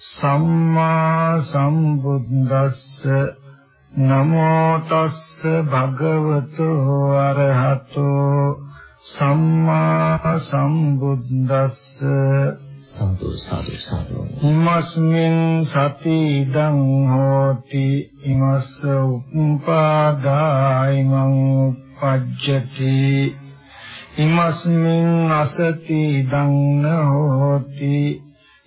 සම්මා සම්බුද්දස්ස නමෝ තස්ස භගවතු අරහතෝ සම්මා සම්බුද්දස්ස සාදු සාදු සාදු. ඉමස්මින් සති ඉදං හෝති ඉමස්ස උප්පාදායිමං උපජ්ජති ඉමස්මින් අසති ඉදං හෝති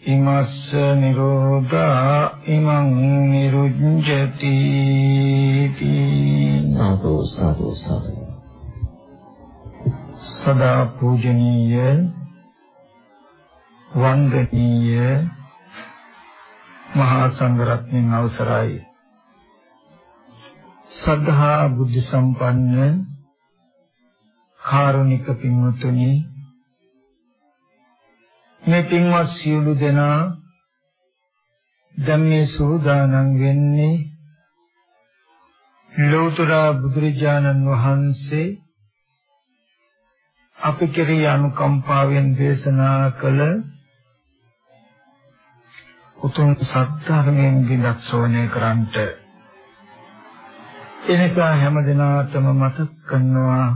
ඉමස්ස නිරෝධා ඉමං නිරුඤ්ජති සාදු සාදු සාදු. සදා පූජනීය වන්දනීය මහා සංඝරත්නයන් අවසරයි. සද්ධා බුද්ධ සම්පන්න කාරුණික පින්වතුනි මේ පින්වත් සියලු දෙනා දැන් මේ සූදානම් වෙන්නේ ලෝතර බුදුරජාණන් වහන්සේ අපි කෙරෙහි අනුකම්පාවෙන් දේශනා කළ උතුම් සත්‍යයෙන් බිඳක් සෝනේ කරන්ට එනිසා හැම දිනාටම මතක් කරනවා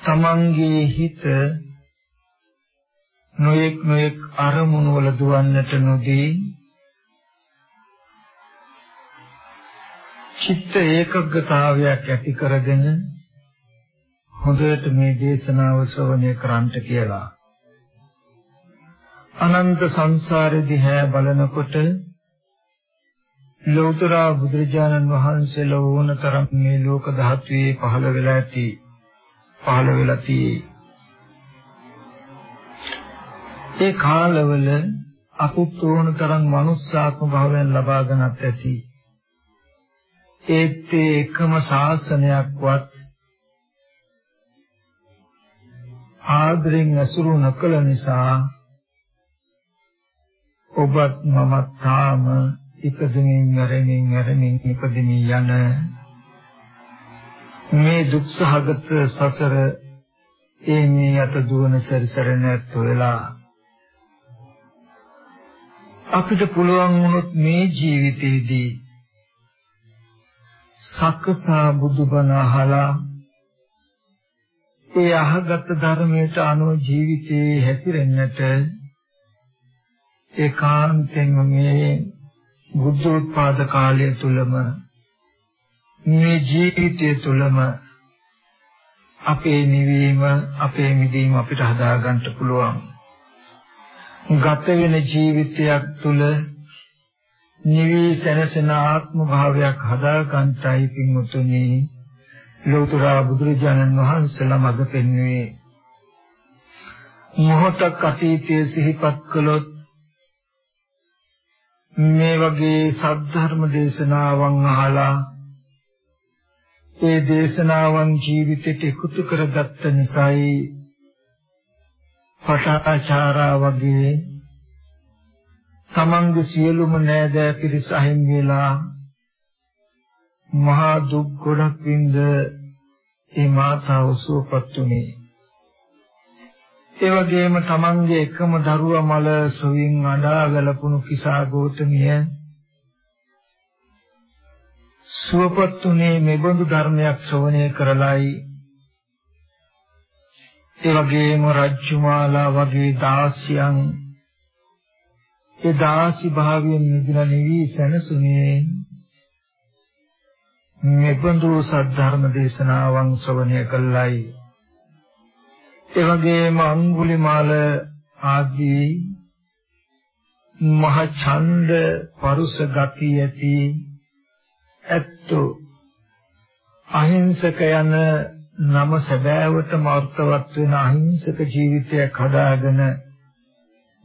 තමන්ගේ හිත නොයෙක් නොයෙක් අරමුණු වල දුවන්නට නොදී චිත්ත ඒකග්ගතාවයක් ඇති කරගෙන හොඳට මේ දේශනාව ශ්‍රවණය කරන්ට කියලා. අනන්ත සංසාරේ දිහා බලනකොට ලෞතර බුදුරජාණන් වහන්සේලා ඕන තරම් මේ ලෝක ධාතුවේ පහළ වෙලා ඇති පහළ වෙලා තියෙයි. ඒ කාලවල අපිත් ඕන තරම් මනුස්සාත්ම භාවයන් ලබාගෙනත් ඇති. ඒත් එකම ශාසනයක්වත් ආදරෙන් අසුරු නොකළ නිසා ඔබත් මම තාම ඉපදෙමින් මැරෙමින් මැරෙමින් ඉපදෙමින් යන මේ දුක්සහගත සසර ඒ මේ අත දුවන සැරිසර නැත් වෙලා අපිට පුළුවන් වුණොත් මේ ජීවිතේදී සක්කසා බුදුබණ අහලා ඒ අහගත් ධර්මයට අනුව ජීවිතේ හැසිරෙන්නට ඒකාන්තයෙන්ම මේ බුද්ධෝත්පාද කාලය තුලම මේ ජීවිතය තුලම අපේ නිවීම අපේ මිදීම අපිට හදාගන්න පුළුවන්. ගත වෙන ජීවිතයක් තුළ නිවි සැනසෙන ආත්ම භාවයක් හදා ගන්නටයි පින්වතුනි. ලෝතර බුදුරජාණන් වහන්සේලා මඟ පෙන්වුවේ මොහොතක් අතීතයේ සිහිපත් කළොත් මේ වගේ සද්ධර්ම දේශනාවන් අහලා ඒ දේශනාවන් ජීවිතයට එකතු කරගත්ත නිසායි පටාචාරා වගේ තමන්ගේ සියලුම නෑදෑ පිරිස අහිමි වෙලා මහා දුක් ගොඩක් වින්ද ඒ මාතාව සුවපත් උනේ. ඒ වගේම තමන්ගේ එකම දරුවා මල සොවින් අඬා ගලපුණු කිසා ගෝතමිය සුවපත් උනේ මෙබඳු ධර්මයක් ශ්‍රවණය කරලයි. ඒ වගේම රජ්ජුමාලා වගේ දාසියන් ඒ දාසි භාවයෙන් නිදිලා නිවි සැනසුනේ මෙබඳු සද්ධර්ම දේශනාවන් ශ්‍රවණය කළයි. ඒ වගේම අඟුලිමාල ආදී මහ ඡන්ද පරුස ගති ඇති ඇත්තෝ අහිංසක යන නම සැබෑවටම අර්ථවත් වෙන අහිංසක ජීවිතයක් හදාගෙන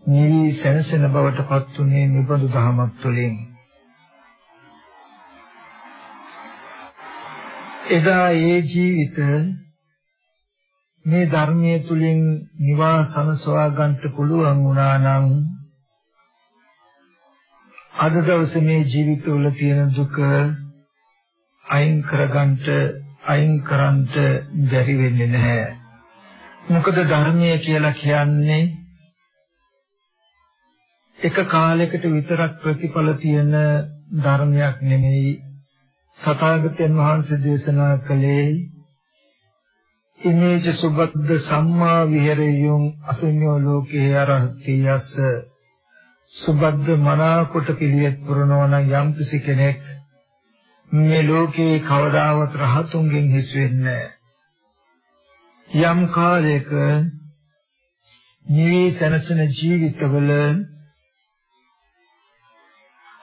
නිවි සැනසෙන බවට පත් උනේ නිබඳු දහමක් තුළින්. එදා ඒ ජීවිත මේ ධර්මයේ තුලින් නිවාසනසවා ගන්නට පුළුවන් වුණා නම් අද දවසේ මේ ජීවිතවල තියෙන දුක අයින් කරගන්නට අයින් කරන්නට බැරි වෙන්නේ නැහැ. මොකද ධර්මය කියලා කියන්නේ එක කාලයකට විතරක් ප්‍රතිඵල තියෙන ධර්මයක් නෙමෙයි. තථාගතයන් වහන්සේ දේශනා කළේ ඉමේජ සුබද්ද සම්මා විහෙරියුම් අසඤ්ඤෝ ලෝකේ අරහති යස සුබද්ද මනාකොට පිළිවෙත් පුරනවා නම් යම් කිසි කෙනෙක් මේ ලෝකේ කවදාවත් රහතුන්ගෙන් හිස් වෙන්නේ යම් කාලයක නිවි සැනසෙන ජීවිතවල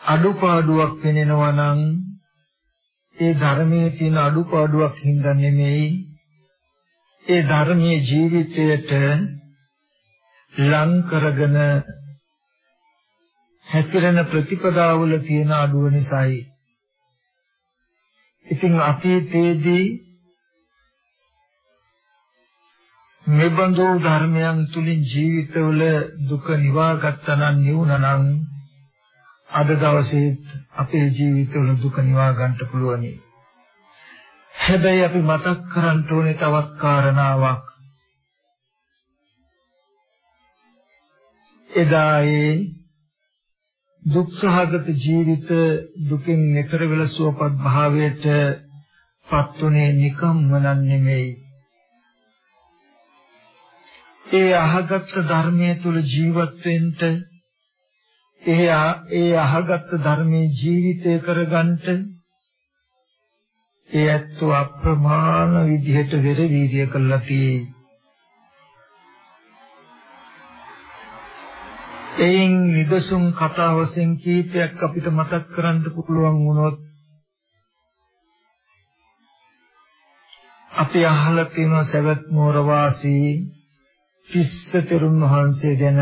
අඩුපාඩුවක් පෙනෙනවා නම් ඒ ධර්මයේ තියෙන අඩුපාඩුවක් හින්දා නෙමෙයි ඒ ධර්මයේ ජීවිතයට ලං කරගෙන හැතිරෙන ප්‍රතිපදාවල තියෙන අඩුව නිසායි. ඉතින් අතීතයේදී මෙබඳු ධර්මයන් තුලින් ජීවිතවල දුක නිවාගත්තා නම් නිවුණනම් අද දවසේ අපේ ජීවිතවල දුක නිවා ගන්න පුළුවනි. හැබැයි අපි මතක් කරන්න ඕනේ තවත් කාරණාවක්. එදායේ දුක්සහගත ජීවිත දුකින් නිතර වෙල සුවපත් භාවයට පත්ුනේ නිකම්ම නෙමෙයි. ඒ අහගත් ධර්මයේ තුල ජීවත් වෙන්න ඒ ඒ අහගත් ධර්මයේ ජීවිතය කරගන්නට ඒ ඇත්ත අප්‍රමාණ විදිහට වෙර වීර්ය කළා තියෙයි. එයින් නිදසුන් කතා වශයෙන් කීපයක් අපිට මතක් කරන්න පුළුවන් වුණොත් අපි අහලා තියෙන සවැත් නුවර වාසී තිස්ස තෙරුන් වහන්සේ ගැන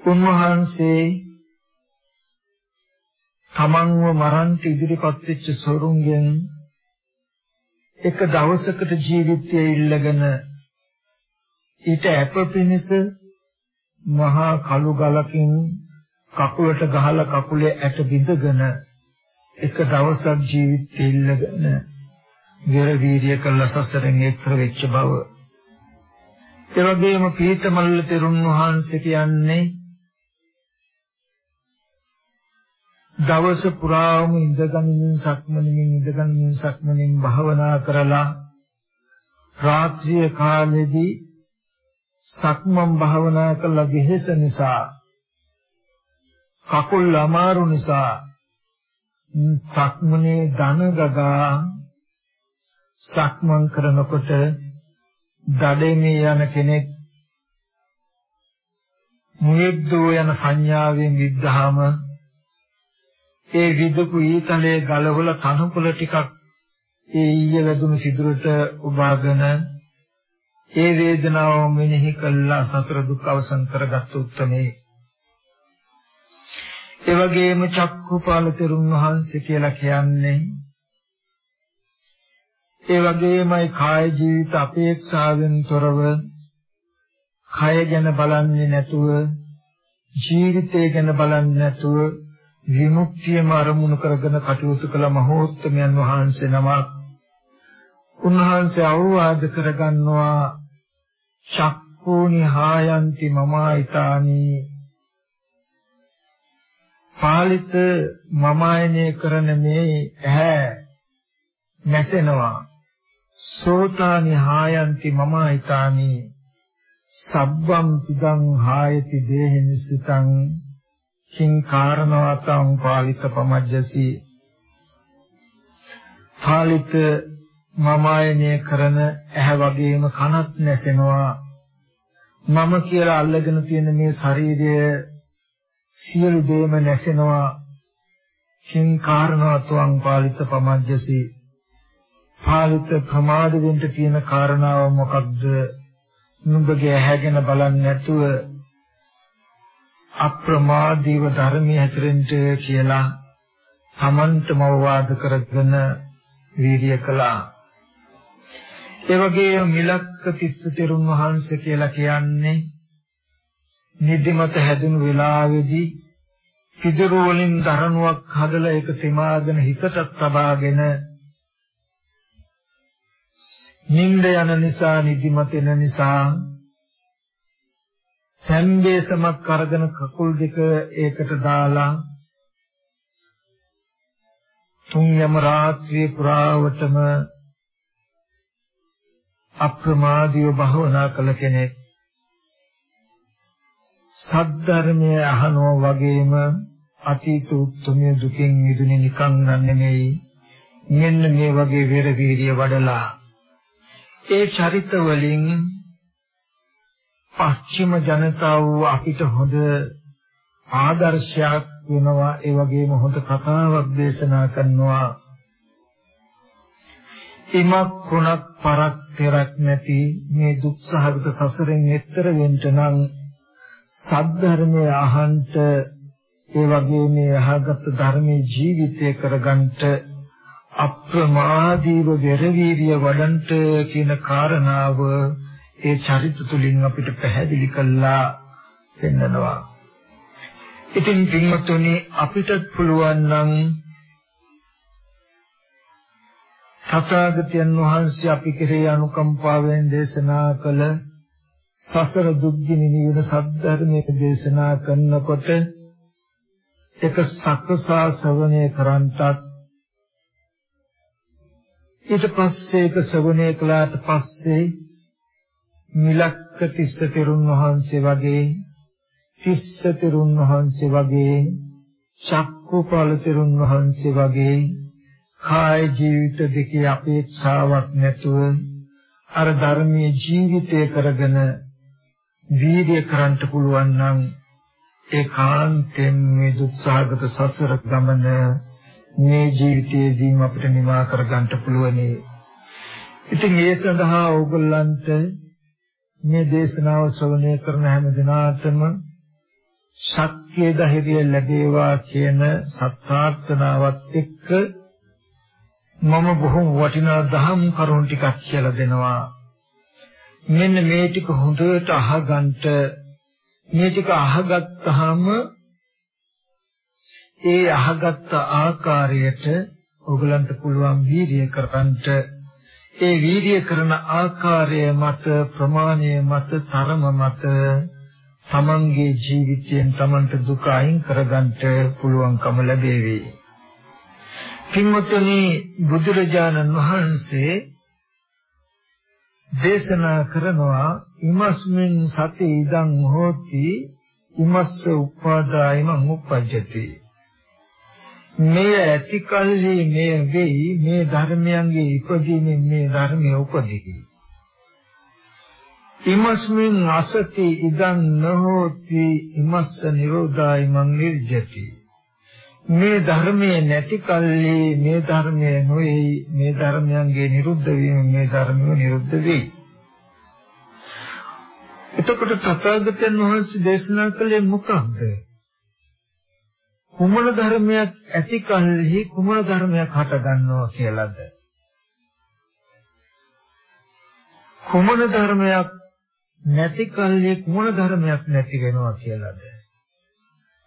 උන්වහන්සේ තමන්ව මරන්ට ඉදිරිපත් වෙච්ච සොරුන්ගෙන් එක දවසකට ජීවිතය ඉල්ලගෙන ඊට අප පිණිස මහා කළු ගලකින් කකුලට ගහලා කකුලේ ඇට බිඳගෙන එක දවසක් ජීවිතය ඉල්ලගෙන විර වීර්ය කළ සසරෙන් එතර වෙච්ච බව. ඒ වගේම පීතමල්ල තෙරුන් වහන්සේ කියන්නේ දවස පුරාම ඉඳගනිමින් සක්මනින් ඉඳගනිමින් සක්මනින් භාවනා කරලා රාත්‍රිය කාලෙදී සක්මන් භාවනා කළ වෙහෙස නිසා කකුල් අමාරු නිසා සක්මනේ දන ගගා සක්මන් කරනකොට දඩේමේ යන කෙනෙක් මුයෙද්දෝ යන සංඥාවෙන් විද්ධාම ඒ විදපු ඊතලයේ ගලවල තනකොළ ටිකක් ඒ ඊය වැදුණු සිදුරට උබාගෙන ඒ වේදනාව මෙනෙහි කළා සතර දුක් අවසන් කරගත් උත්මේ. ඒ වගේම චක්කුපාල තෙරුන් වහන්සේ කියලා කියන්නේ ඒ වගේමයි කාය ජීවිත අපේක්ෂාවෙන් තොරව කය ගැන බලන්නේ නැතුව ජීවිතය ගැන බලන්නේ නැතුව විමුක්තියම අරමුණු කරගෙන කටයුතු කළ මහෝත්තමයන් වහන්සේ නමක් උන්වහන්සේ අවවාද කරගන්නවා. චක්කෝනි හායන්ති මමායිතානි. පාලිත මමායනය කරන මේ ඇහැ නැසෙනවා. සෝතානි හායන්ති මමායිතානි. සබ්බම් පිදං හායති දේහිනිසිතං කිං කාරණවතං පාලිත පමජ්ජසි. පාලිත මමායනය කරන ඇහැ වගේම කනත් නැසෙනවා. මම කියලා අල්ලගෙන තියෙන මේ ශරීරය සියලු දේම නැසෙනවා. කිං කාරණාතුං පාලිත පමජ්ජසි. පාලිත ප්‍රමාද වෙන්න තියෙන කාරණාව මොකක්ද නුඹගේ ඇහැගෙන බලන්නේ නැතුව අප්‍රමාදීව ධර්මයේ හැතරෙන්න කියලා තමන්ටම අවවාද කරගෙන වීර්ය කළා. ඒ වගේම මිලක්ක තිස්ස තෙරුන් වහන්සේ කියලා කියන්නේ නිදිමත හැදුණු වෙලාවේදී පිටුරු වලින් දරණුවක් හදලා ඒක තෙමාගෙන හිතට තබාගෙන නිින්ද යන නිසා නිදිමත එන නිසා සම්බේසමක් අරගෙන කකුල් දෙක ඒකට දාලා තුන් යම රාත්‍රියේ පුරාවටම අප්‍රමාදීව භවනා කළ කෙනෙක්. සද්ධර්මය අහනවා වගේම අතීත උත්තුමිය දුකින් මිදුනේ නිකන් නෙමෙයි. මෙන්න මේ වගේ වෙර වීර්ය වඩලා ඒ චරිත වලින් පස්චිම ජනතාව අපිට හොඳ ආදර්ශයක් වෙනවා. ඒ වගේම හොඳ කතාවක් දේශනා කරනවා. ඉමක් කුණක් පරක් තෙරක් නැති මේ දුක්සහගත සසරෙන් එතර වෙන්න නම් සද්ධර්මයේ අහන්ත ඒ වගේ මේ අහගත් ධර්මයේ ජීවිතය කරගන්නට අප්‍රමාදීව වෙරවීරිය වඩන්ට කියන කාරණාව ඒ චරිත තුලින් අපිට පැහැදිලි කළා පෙන්නනවා. ඉතින් පින්වත්නි අපිට පුළුවන් නම් තථාගතයන් වහන්සේ අපි කෙරෙහි අනුකම්පාවෙන් දේශනා කළ සසර දුක්ගිනි නිවන සද්ධර්මයේ දේශනා කරනකොට එක සක්සා ශ්‍රවණය කරන්ටත් ඊට පස්සේ ඒක ශ්‍රවණය කළාට පස්සේ මිලක්ක තිස්ස තෙරුන් වහන්සේ වගේ තිස්ස තෙරුන් වහන්සේ වගේ චක්කුපාල තෙරුන් වහන්සේ වගේ කාය ජීවිත දෙකේ අපේක්ෂාවක් නැතුව අර ධර්මයේ ජීවිතය කරගෙන වීර්ය කරන්ට පුළුවන් නම් ඒකාන්තයෙන් මේ දුක්සහගත සසර ගමන මේ ජීවිතයේදීම අපිට නිමා කර ගන්නට පුළුවනි. ඉතින් ඒ සඳහා ඕගොල්ලන්ට මේ දේශනාව ශ්‍රවණය කරන හැම දිනාටම ශක්තිය ධෛර්යය ලැබේවා කියන සත්‍යාර්ථනාවත් එක්ක මම බොහොම වටිනා දහම් කරුණු ටිකක් කියලා දෙනවා. මෙන්න මේ ටික හොඳට අහගන්ට මේ ටික අහගත්තාම ඒ අහගත්ත ආකාරයට ඔයගලන්ට පුළුවන් වීර්ය කරගන්නට ඒ වීර්ය කරන ආකාරය මත ප්‍රමාණය මත තරම මත තමන්ගේ ජීවිතයෙන් තමන්ට දුක අයින් කරගන්නට පුළුවන්කම ලැබේවි. පින්වත්නි බුදුරජාණන් වහන්සේ දේශනා කරනවා ඉමස්මින් සති ඉදං හෝති ඉමස්ස උපාදායමං උපජ්ජති. මේ ඇති කල්හි මේ වෙයි මේ ධර්මයන්ගේ ඉපදීමෙන් මේ ධර්මයේ උපදිවි ඉමස්මින් අසති ඉදං නහෝති ඉමස්ස නිරෝධායමං නිර්ජති. මේ ධර්මයේ නැති කල්හි මේ ධර්මයේ නොවේ මේ ධර්මයන්ගේ නිරුද්ධ වීම මේ ධර්මය නිරුද්ධ වෙයි. එතකොට තථාගතයන් වහන්සේ දේශනා කළේ මොකක්ද? කුමන ධර්මයක් ඇති කල්හි කුමන ධර්මයක් හට ගන්නවා කියලාද? කුමන ධර්මයක් නැති කල්හි කුමන ධර්මයක් නැති වෙනවා කියලාද?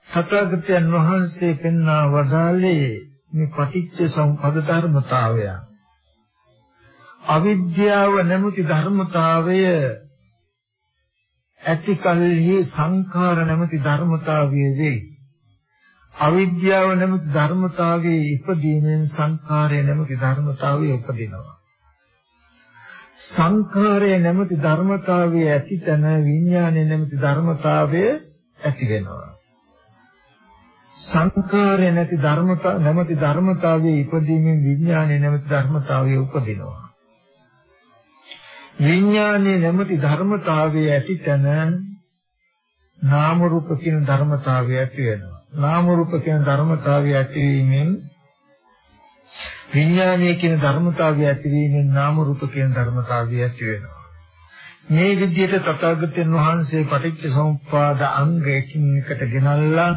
තථාගතයන් වහන්සේ පෙන්වා වදාළේ මේ පටිච්ච සමුප්පද ධර්මතාවය. අවිද්‍යාව නැමැති ධර්මතාවය ඇති කල්හි සංඛාර නැමැති ධර්මතාවය වෙයි. අවිද්‍යාව නැමැති ධර්මතාවයේ ඉපදීමෙන් සංඛාරය නැමැති ධර්මතාවය උපදිනවා. සංඛාරය නැමැති ධර්මතාවයේ ඇතිතන විඥානය නැමැති ධර්මතාවය ඇති වෙනවා. සංකාරය නැති ධර්මතා නැමැති ධර්මතාවයේ ඉපදීමෙන් විඥානය නැමැති ධර්මතාවයේ උපදිනවා. විඥානයේ නැමැති ධර්මතාවයේ ඇතිතන නාම රූප කියන ධර්මතාවය ඇති වෙනවා. නාම රූප කියන ධර්මතාවය ඇතිවීමෙන් විඥානයේ කියන ධර්මතාවය ඇතිවීමෙන් නාම රූප කියන ධර්මතාවය ඇති වෙනවා. මේ විදිහට තථාගතයන් වහන්සේ පටිච්ච සමුප්පාද අංග එකින් එකට ගෙනල්ලා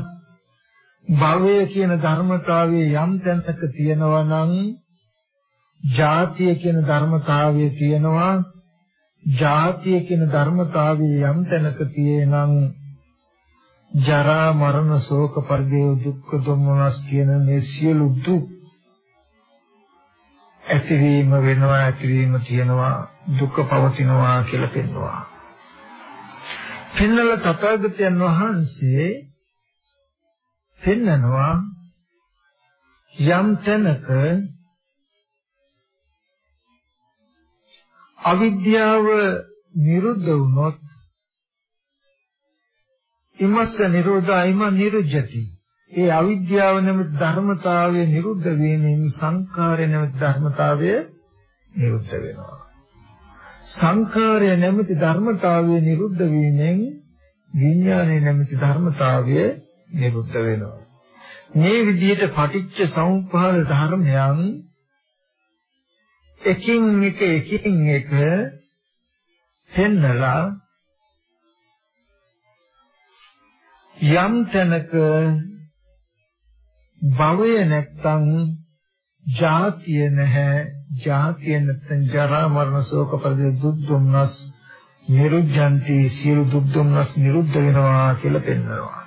භවය කියන ධර්මතාවයේ යම් තැනක තියෙනවා නම් ජාතිය කියන ධර්මතාවය තියෙනවා ජාතිය කියන ධර්මතාවයේ යම් තැනක තියෙනම් ජරා මරණ ශෝක පරිදේව දුක්ඛ දොමනස් කියන මේ සියලු දුක් ඇතිවීම වෙනවා ඇතිවීම තියෙනවා දුක පවතිනවා කියලා පෙන්වනවා. පෙන්නල තථාගතයන් වහන්සේ පෙන්නනවා යම් තැනක අවිද්‍යාව නිරුද්ධ වුණොත් ඉමස්ස නිරෝධායිම නිරුජ්ජති. ඒ අවිද්‍යාව නැමැති ධර්මතාවය නිරුද්ධ වීමෙන් සංඛාරය නැමැති ධර්මතාවය නිරුද්ධ වෙනවා. සංඛාරය නැමැති ධර්මතාවය නිරුද්ධ වීමෙන් විඥානය නැමැති ධර්මතාවය නිරුද්ධ වෙනවා. මේ විදිහට පටිච්ච සමුප්පාද ධර්මයන් එකින් එක එකින් එක පෙන්නලා යම් තැනක භවය නැත්තම් ජාතිය නැහැ. ජාතිය නැත්තම් ජරා මරණ ශෝක පරිදේ දුක් දුම්නස් නිරුද්ධන්ති. සියලු දුක් දුම්නස් නිරුද්ධ වෙනවා කියලා පෙන්වනවා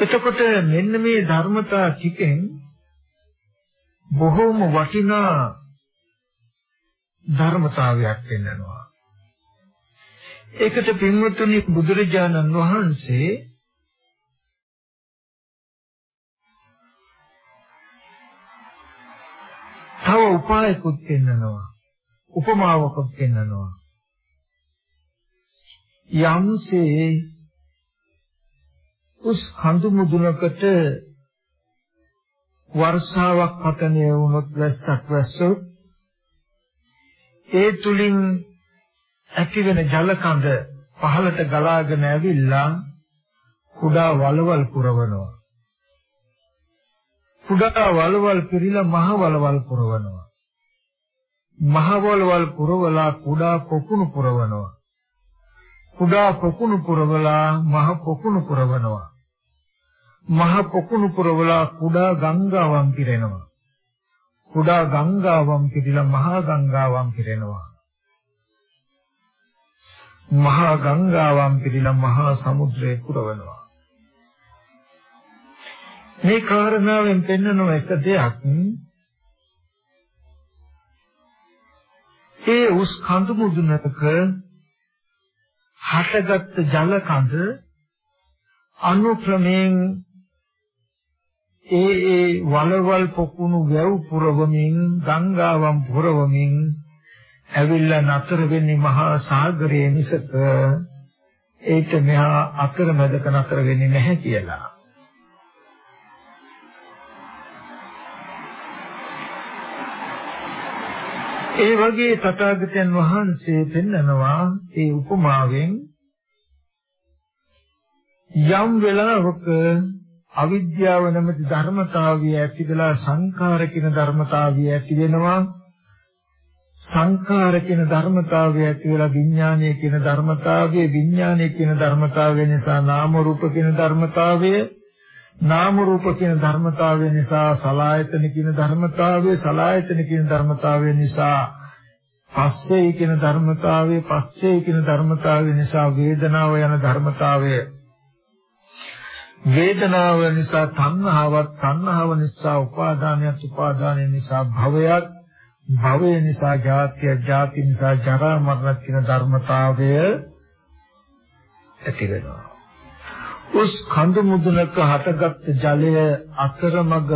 එතකොට මෙන්න මේ ධර්මතා ටිකෙන් බොහෝම වටිනා ධර්මතාවයක් පෙන්වනවා. ඒකට පින්වත්නි බුදුරජාණන් වහන්සේ තව උපායකුත් පෙන්වනවා. උපමාවකුත් පෙන්වනවා. යම්සේ උස් කඳු මුදුනකට වර්ෂාවක් පතනය වුණොත් වැස්සක් වැස්සොත් ඒ තුලින් ඇතිවෙන ජල කඳ පහළට ගලාගෙන ඇවිල්ලා කුඩා වලවල් පුරවනවා. කුඩා වලවල් පිරීලා මහ වලවල් පුරවනවා. මහ වලවල් පුරවලා කුඩා පොකුණු පුරවනවා. කුඩා පොකුණු පුරවලා මහ පොකුණු පුරවනවා. මහ පොකුණු පුරවලා කුඩා ගංගාවන් පිරෙනවා. කුඩා ගංගාවන් පිරීලා මහා ගංගාවන් පිරෙනවා. මහා ගංගාවන් පිරීලා මහා සමුද්‍රය පුරවනවා. මේ කාරණාවෙන් පෙන්වන එක දෙයක් ඒ උස් කඳු මුදුනක හටගත් ජල කඳ අනුක්‍රමයෙන් ඒ ඒ වලවල් පොකුණු වැව් පුරවමින් ගංගාවන් පුරවමින් ඇවිල්ලා නතර වෙන්නේ මහා සාගරයේ මිසක ඒක මෙහා අතරමැදක නතර වෙන්නේ නැහැ කියලා. ඒ වගේ තථාගතයන් වහන්සේ පෙන්නනවා ඒ උපමාවෙන් යම් වෙලාවක අවිද්‍යාව නැමැති ධර්මතාවය ඇති වෙලා සංඛාර කියන ධර්මතාවය ඇති වෙනවා. සංඛාර කියන ධර්මතාවය ඇති වෙලා විඥානය කියන ධර්මතාවය විඥානය කියන ධර්මතාවය නිසා නාම රූප කියන ධර්මතාවය නාම රූප කියන ධර්මතාවය නිසා සලායතන කියන ධර්මතාවය සලායතන කියන ධර්මතාවය නිසා පස්සේ කියන ධර්මතාවය පස්සේ කියන ධර්මතාවය නිසා වේදනාව යන ධර්මතාවය. වේදනාව නිසා තණ්හාවක් තණ්හාව නිසා උපාදානයත් උපාදානය නිසා භවයක් භවය නිසා ජාතිය ජාති නිසා ජරා මරණ කියන ධර්මතාවය ඇති වෙනවා. උස් කඳු මුදුනක හටගත් ජලය අතරමඟ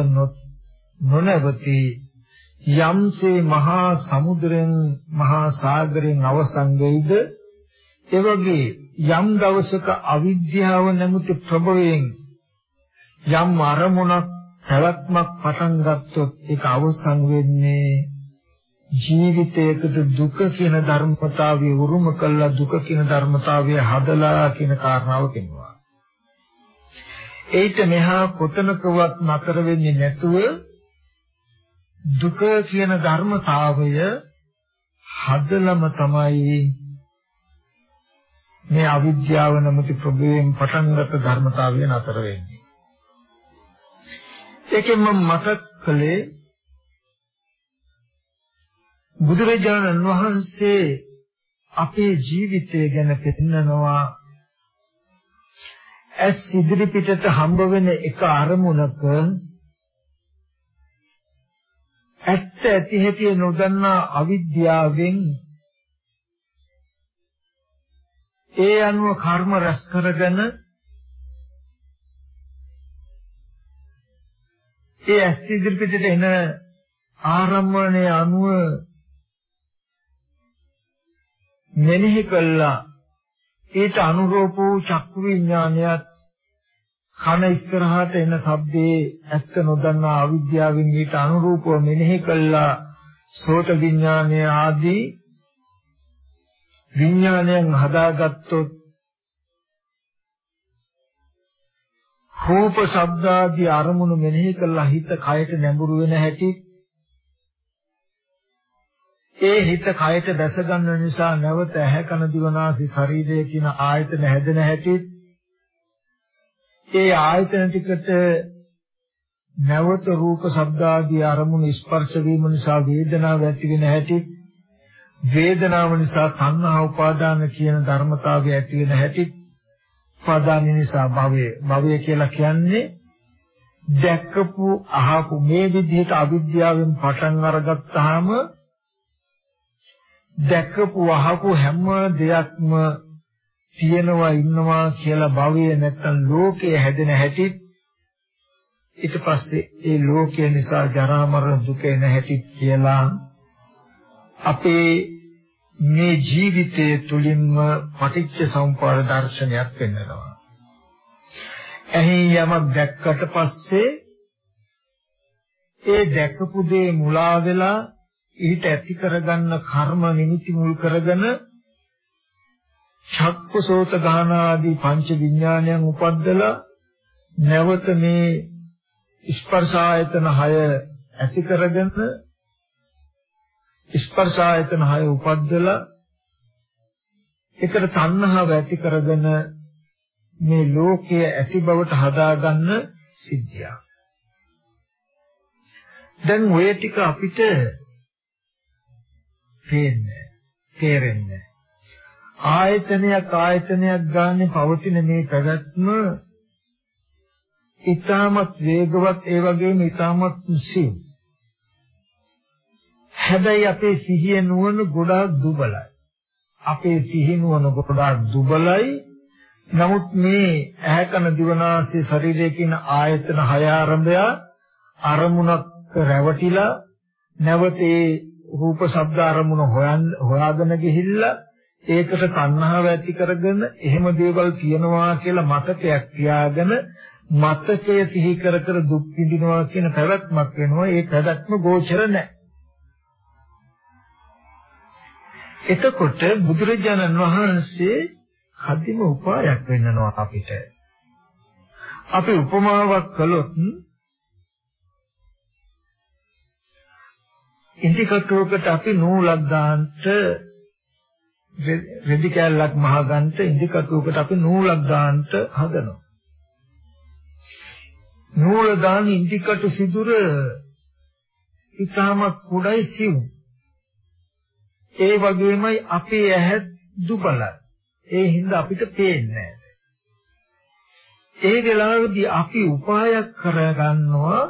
නොනවති යම්සේ මහා සමුද්‍රෙන් මහා සාගරෙන් අවසන් වෙයිද ඒ වගේ යම් දවසක අවිද්‍යාව නැමැති ප්‍රභවයෙන් යම් අරමුණක් පැවැත්මක් පටන් ගත්තොත් ඒක අවසන් වෙන්නේ ජීවිතයකට දුක කියන ධර්මතාවය උරුම කළා දුක කියන ධර්මතාවය හදලා කියන කාරණාව කියනවා. ඒිට මෙහා කොතනකවත් නතර වෙන්නේ නැතුව දුක කියන ධර්මතාවය හදලම තමයි මේ අවිද්‍යාව නැමැති ප්‍රභේයෙන් පටන්ගත් ධර්මතාවය නතර වෙන්නේ. ඒකෙන් මම මතක් කළේ බුදුරජාණන් වහන්සේ අපේ ජීවිතය ගැන පෙන්නනවා ඇස් ඉදිරි පිටට හම්බ වෙන එක අරමුණක ඇත්ත ඇති හැටි නොදන්නා අවිද්‍යාවෙන් ඒ අනුව කර්ම රැස් කරගෙන ඒ ඇස් ඉදිරි පිටට එන ආරම්භණයේ අනුව මෙනෙහි කළා. ඊට අනුරූප වූ චක්කු විඥානයත් කන ඉස්සරහට එන ශබ්දේ ඇත්ත නොදන්නා අවිද්‍යාවෙන් ඊට අනුරූපව මෙනෙහි කළා. සෝත විඥානය ආදී විඥානයන් හදාගත්තොත් රූප ශබ්ද ආදී අරමුණු මෙනෙහි කළා හිත කයට නැඹුරු වෙන හැටි. ඒ හිත කයට දැස ගන්න නිසා නැවත ඇහැ කන දිවනාසි ශරීරය කියන ආයතන හැදෙන හැටි. ඒ ආයතන ටිකට නැවත රූප ශබ්ද ආදී අරමුණු ස්පර්ශ වීම නිසා වේදනාව ඇති වෙන හැටි. වේදනාව නිසා තණ්හා උපාදාන කියන ධර්මතාවය ඇති වෙන හැටි උපාදාන නිසා භවය. භවය කියලා කියන්නේ දැක්කපු අහපු මේ විදිහට අවිද්‍යාවෙන් පටන් අරගත්තාම දැකපු අහපු හැම දෙයක්ම තියෙනවා ඉන්නවා කියලා භවය නැත්තම් ලෝකයේ හැදෙන හැටි ඊට පස්සේ ඒ ලෝකය නිසා ජරා මරණ දුක එන හැටි කියලා අපේ මේ ජීවිතයේ තුලින්ම පටිච්ච සමුප්පාද දර්ශනයක් වෙන්නනවා. එහි යමක් දැක්කට පස්සේ ඒ දැකපු දේ මුලා වෙලා ඊට ඇති කරගන්න කර්ම නිමිති මුල් කරගෙන චක්කසෝත ගාන ආදී පංච විඥානයන් උපද්දලා නැවත මේ ස්පර්ශ ආයතන 6 ඇති කරගෙන ස්පර්ශ ආයතන 6 උපද්දලා ඒකට තණ්හාව ඇති කරගෙන මේ ලෝකයේ ඇති බවට හදාගන්න සිද්ධියක්. දැන් ඔය ටික අපිට පේන්නේ තේරෙන්නේ ආයතනයක් ආයතනයක් ගන්න පවතින මේ පැවැත්ම ඊටමත් වේගවත් ඒ වගේම ඊටමත් සිව් හැබැයි අපේ සිහිය නුවණ ගොඩාක් දුබලයි. අපේ සිහිය නුවණ ගොඩාක් දුබලයි. නමුත් මේ ඇහැ කන දිවනාසය ශරීරය කියන ආයතන හය ආරම්භය අරමුණක් රැවටිලා නැවතේ රූප ශබ්ද අරමුණ හොයන් හොයාගෙන ගිහිල්ලා ඒකට තණ්හාව ඇති කරගෙන එහෙම දේවල් කියනවා කියලා මතකයක් තියාගෙන මතකය සිහි කර කර දුක් විඳිනවා කියන පැවැත්මක් වෙනවා. ඒ පැවැත්ම ගෝචර නැහැ. එතකොට බුදුරජාණන් වහන්සේ කදිම උපායක් වෙන්නනවා අපිට අපි උපමාවක් කළොත් ඉන්ටි කටුවකට අපි නූලක් දාන්නට රෙදි කෑල්ලක් මහ ගන්නට ඉන්ටි කටුවකට අපි නූලක් දාන්නට හදනවා. නූල දාන ඉන්ටි කටු සිදුර ඊටම කුඩයි සිව්. ඒ වගේමයි අපේ ඇහැ දුබලයි. ඒ හින්දා අපිට පේන්නේ නැහැ. ඒ වෙලාවේදී අපි උපායක් කරගන්නවා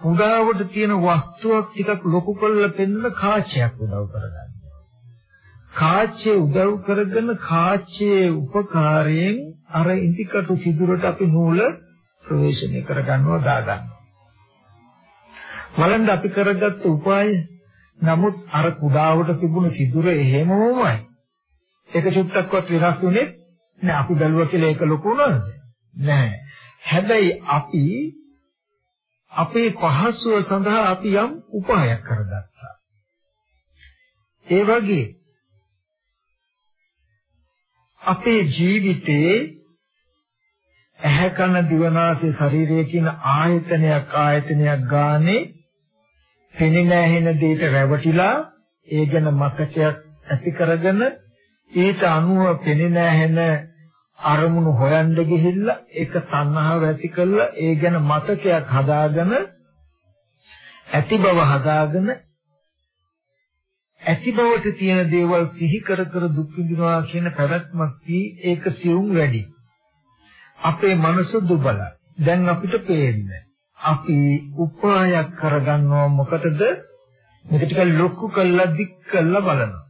උදාවට තියෙන වස්තුවක් ටිකක් ලොකු කරලා පෙන්න කාචයක් උදව් කරගන්න. කාචේ උදව් කරගෙන කාචේ උපකාරයෙන් අර ඉදිකටු සිදුරට අපි නූල ප්‍රවේශණය කරගන්නවා දාගන්නවා. බලන්න අපි කරගත්ත උපාය නමුත් අර කුඩාවට තිබුණ සිදුර එහෙමමයි. ඒක චුට්ටක්වත් වෙනස් වුනේ නෑ. අපි බැලුවා කියලා ඒක ලොකු වුණාද? නෑ. හැබැයි අපි අපේ පහසුව සඳහා අපි යම් උපායක් කරගත්තා. ඒ වගේ අපේ ජීවිතේ ඇහැ කන දිවනාසය ශරීරය කියන ආයතනයක් ආයතනයක් ගානේ පෙනෙන ඇහෙන දෙයට රැවටිලා ඒ ගැන මතකයක් ඇති කරගෙන ඊට අනුව පෙනෙන ඇහෙන අරමුණු හොයන්න ගිහිල්ලා ඒක තණ්හාව ඇති කරලා ඒ ගැන මතකයක් හදාගෙන ඇති බව හදාගෙන ඇති බවට තියෙන දේවල් සිහි කර කර දුක් විඳිනවා කියන පැවැත්මක් තී ඒක සියුම් වැඩි. අපේ මනස දුබලයි. දැන් අපිට පේන්නේ. අපි උපායක් කරගන්නවා මොකටද? මේක ටික ලොකු කළා දික් කළා බලනවා.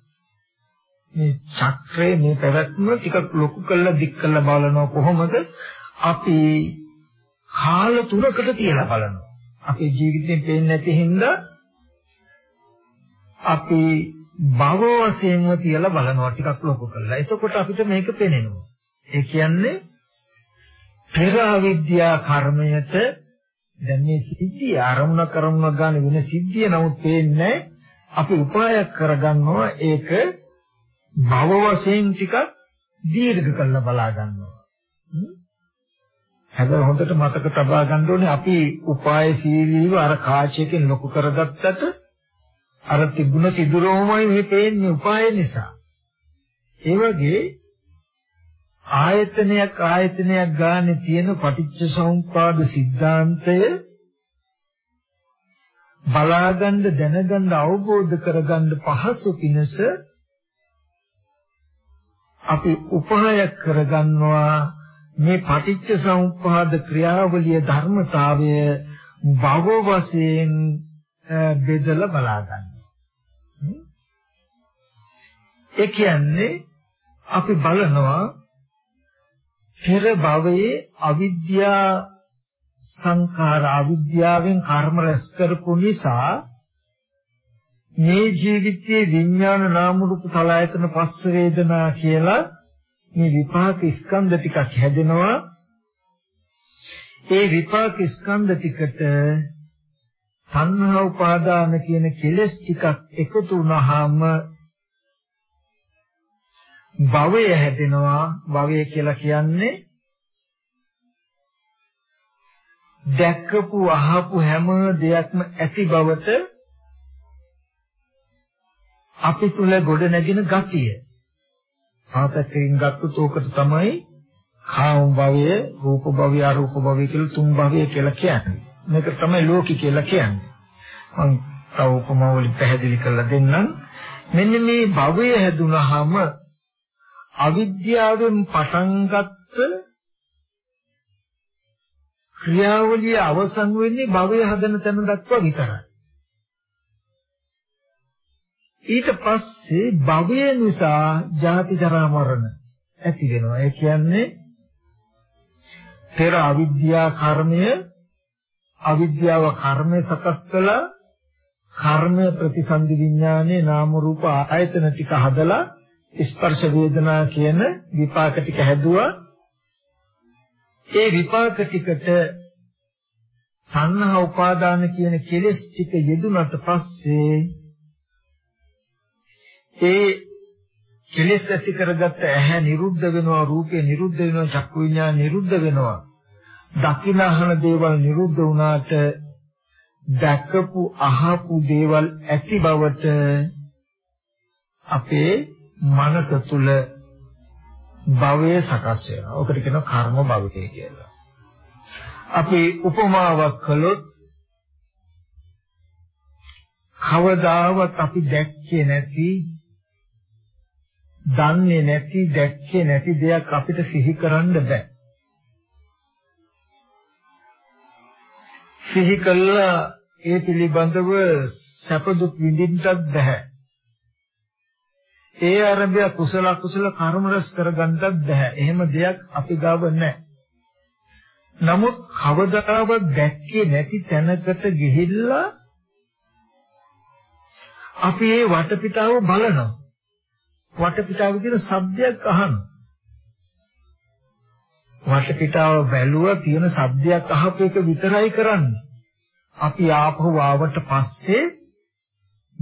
මේ චක්‍රේ මේ පැවැත්ම ටිකක් ලොකු කළා දික් කළා බලනවා කොහොමද? අපි කාල තුනකට තියලා බලනවා. අපේ ජීවිතේ පේන්නේ නැති හින්දා අපි භව වශයෙන්ම තියලා බලනවා ටිකක් ලොකු කරලා. එතකොට අපිට මේක පේනෙනවා. ඒ කියන්නේ පෙර අවිද්‍යා කර්මයට දැන් මේ සිද්ධිය ආරම්භ කරනවා ගන්න වෙන සිද්ධිය නමුත් පේන්නේ අපි උපායක් කරගන්නවා ඒක භව වශයෙන් ටිකක් දීර්ඝ කරලා බලා ගන්නවා. හැබැයි හොඳට මතක තබා ගන්න ඕනේ අපි උපායශීලීව අර කාචයකින් ලොකු කරගත්තට අර තිබුණ සිදුරෝමයි මේ පේන්නේ උපාය නිසා. ඒ වගේ ආයතනයක් ආයතනයක් ගානේ තියෙන පටිච්ච සමුප්පාද සිද්ධාන්තය බලාගන්න දැනගන්න අවබෝධ කරගන්න පහසු පිණිස අපි උපහාය කරගන්නවා මේ පටිච්ච සමුප්පාද ක්‍රියාවලිය ධර්මතාවය භව වශයෙන් බෙදලා බලාගන්න. ඒ කියන්නේ අපි බලනවා පෙර භවයේ අවිද්‍යා සංඛාර අවිද්‍යාවෙන් කර්ම රැස් කරපු නිසා මේ ජීවිතයේ විඥාන නාම රූප සලආයතන පස්ස වේදනා කියලා මේ විපාක ස්කන්ධ ටිකක් හැදෙනවා. ඒ විපාක ස්කන්ධ ටිකට සංහා උපාදාන කියන කෙලෙස් ටිකක් එකතු වුණාම භවය හැදෙනවා භවය කියලා කියන්නේ දැක්කපු අහපු හැම දෙයක්ම ඇති බවට අපි තුල ගොඩ නැගෙන ගතිය. ආතකයෙන් ගත්තොත් ඕකට තමයි කාම භවය, රූප භවය, අරූප භවය කියලා තුන් භවය කියලා කියන්නේ. මේක තමයි ලෝකي කියලා කියන්නේ. මම තව උපමා වලින් පැහැදිලි කරලා දෙන්නම්. මෙන්න මේ භවය හැදුනහම අවිද්‍යාවෙන් පටන් ගත්ත ක්‍රියාවලිය අවසන් වෙන්නේ භවය හදන තැන දක්වා විතරයි. ඊට පස්සේ භවය නිසා ජාති ජරා මරණ ඇති වෙනවා. ඒ කියන්නේ පෙර අවිද්‍යා කර්මය අවිද්‍යාව කර්මය සකස් කළා කර්මය ප්‍රතිසන්දි විඥානේ නාම රූප ආයතන ටික හදලා ස්පර්ශ වේදනා කියන විපාක ටික හැදුවා. ඒ විපාක ටිකට සංහා උපාදාන කියන කෙලෙස් ටික යෙදුනට පස්සේ ඒ කෙලෙස් ඇති කරගත්ත ඇහැ නිරුද්ධ වෙනවා රූපේ නිරුද්ධ වෙනවා චක්කු විඤ්ඤාණ නිරුද්ධ වෙනවා. දකින්නහන දේවල් නිරුද්ධ වුණාට දැකපු අහපු දේවල් ඇති බවට අපේ මනස තුල භවය සකස් වෙනවා. ඔකට කියනවා කර්ම භවය කියලා. අපි උපමාවක් කළොත් කවදාවත් අපි දැක්කේ නැති දන්නේ නැති දැක්කේ නැති දෙයක් අපිට සිහි කරන්න බෑ. සිහි කළා ඒ පිළිබඳව සැප දුක් විඳින්නත් බෑ. ඒ ආරම්භය කුසල කුසල කර්ම රැස් කරගන්නත් බෑ. එහෙම දෙයක් අපි ගාව නැහැ. නමුත් කවදාවත් දැක්කේ නැති තැනකට ගිහිල්ලා අපි ඒ වටපිටාව බලනවා. වටපිටාවේ තියෙන ශබ්දයක් අහනවා. වටපිටාව බැලුවා තියෙන ශබ්දයක් අහපු එක විතරයි කරන්නේ. අපි ආපහු ආවට පස්සේ